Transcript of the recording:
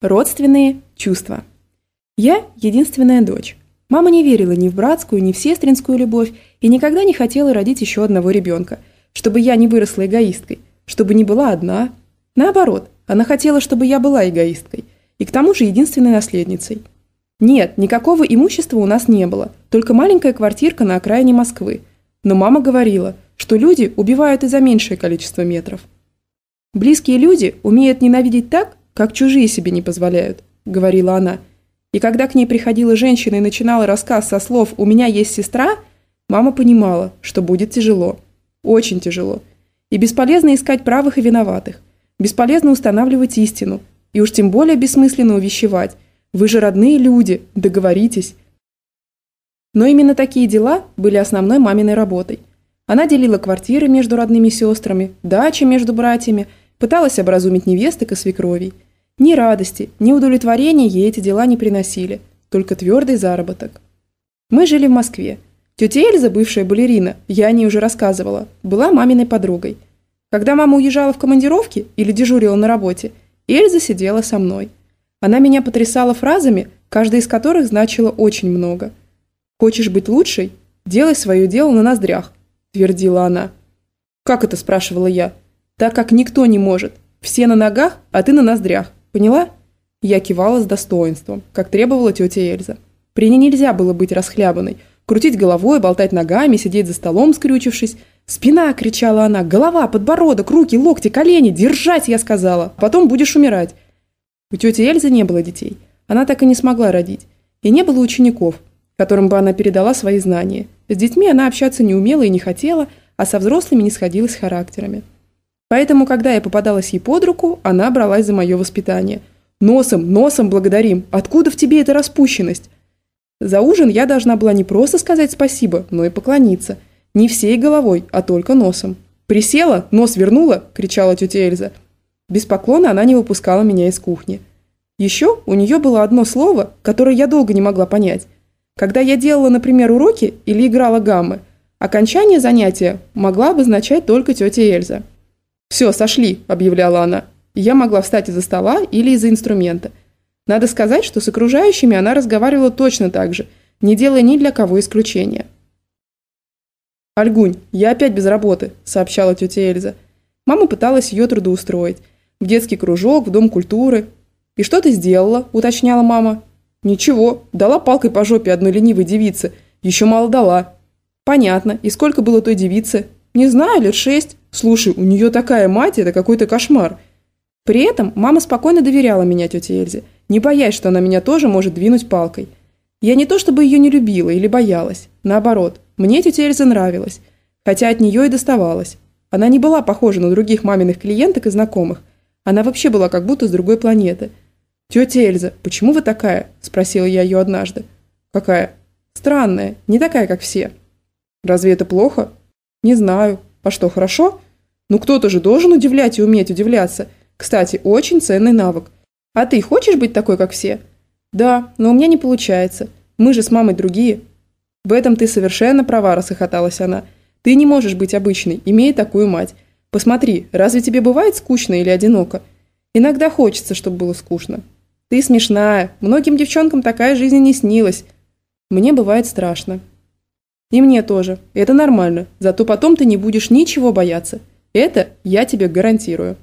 Родственные чувства. Я единственная дочь. Мама не верила ни в братскую, ни в сестринскую любовь и никогда не хотела родить еще одного ребенка, чтобы я не выросла эгоисткой, чтобы не была одна. Наоборот, она хотела, чтобы я была эгоисткой и к тому же единственной наследницей. Нет, никакого имущества у нас не было, только маленькая квартирка на окраине Москвы. Но мама говорила, что люди убивают и за меньшее количество метров. Близкие люди умеют ненавидеть так, как чужие себе не позволяют», – говорила она. И когда к ней приходила женщина и начинала рассказ со слов «у меня есть сестра», мама понимала, что будет тяжело. Очень тяжело. И бесполезно искать правых и виноватых. Бесполезно устанавливать истину. И уж тем более бессмысленно увещевать. Вы же родные люди, договоритесь. Но именно такие дела были основной маминой работой. Она делила квартиры между родными сестрами, дачи между братьями, пыталась образумить невесток и свекровей – ни радости, ни удовлетворения ей эти дела не приносили, только твердый заработок. Мы жили в Москве. Тетя Эльза, бывшая балерина, я о ней уже рассказывала, была маминой подругой. Когда мама уезжала в командировки или дежурила на работе, Эльза сидела со мной. Она меня потрясала фразами, каждая из которых значила очень много. «Хочешь быть лучшей? Делай свое дело на ноздрях», – твердила она. «Как это?» – спрашивала я. «Так как никто не может. Все на ногах, а ты на ноздрях. Поняла?» Я кивала с достоинством, как требовала тетя Эльза. При ней нельзя было быть расхлябанной, крутить головой, болтать ногами, сидеть за столом, скрючившись. «Спина!» – кричала она. «Голова, подбородок, руки, локти, колени! Держать!» – я сказала. «Потом будешь умирать!» У тети Эльзы не было детей. Она так и не смогла родить. И не было учеников, которым бы она передала свои знания. С детьми она общаться не умела и не хотела, а со взрослыми не сходилась характерами. Поэтому, когда я попадалась ей под руку, она бралась за мое воспитание. «Носом, носом благодарим! Откуда в тебе эта распущенность?» За ужин я должна была не просто сказать спасибо, но и поклониться. Не всей головой, а только носом. «Присела, нос вернула!» – кричала тетя Эльза. Без поклона она не выпускала меня из кухни. Еще у нее было одно слово, которое я долго не могла понять. Когда я делала, например, уроки или играла гаммы, окончание занятия могла обозначать только тетя Эльза. «Все, сошли», – объявляла она. Я могла встать из-за стола или из-за инструмента. Надо сказать, что с окружающими она разговаривала точно так же, не делая ни для кого исключения. «Альгунь, я опять без работы», – сообщала тетя Эльза. Мама пыталась ее трудоустроить. В детский кружок, в дом культуры. «И что ты сделала?» – уточняла мама. «Ничего, дала палкой по жопе одной ленивой девице. Еще мало дала». «Понятно. И сколько было той девице?» «Не знаю, лет шесть. Слушай, у нее такая мать, это какой-то кошмар. При этом мама спокойно доверяла меня тете Эльзе, не боясь, что она меня тоже может двинуть палкой. Я не то чтобы ее не любила или боялась. Наоборот, мне тетя Эльза нравилась, хотя от нее и доставалось. Она не была похожа на других маминых клиенток и знакомых. Она вообще была как будто с другой планеты. «Тетя Эльза, почему вы такая?» – спросила я ее однажды. «Какая?» «Странная, не такая, как все». «Разве это плохо?» «Не знаю. А что, хорошо? Ну кто-то же должен удивлять и уметь удивляться. Кстати, очень ценный навык. А ты хочешь быть такой, как все? Да, но у меня не получается. Мы же с мамой другие. В этом ты совершенно права, расхохоталась она. Ты не можешь быть обычной, имея такую мать. Посмотри, разве тебе бывает скучно или одиноко? Иногда хочется, чтобы было скучно. Ты смешная. Многим девчонкам такая жизнь не снилась. Мне бывает страшно. И мне тоже. Это нормально. Зато потом ты не будешь ничего бояться. Это я тебе гарантирую.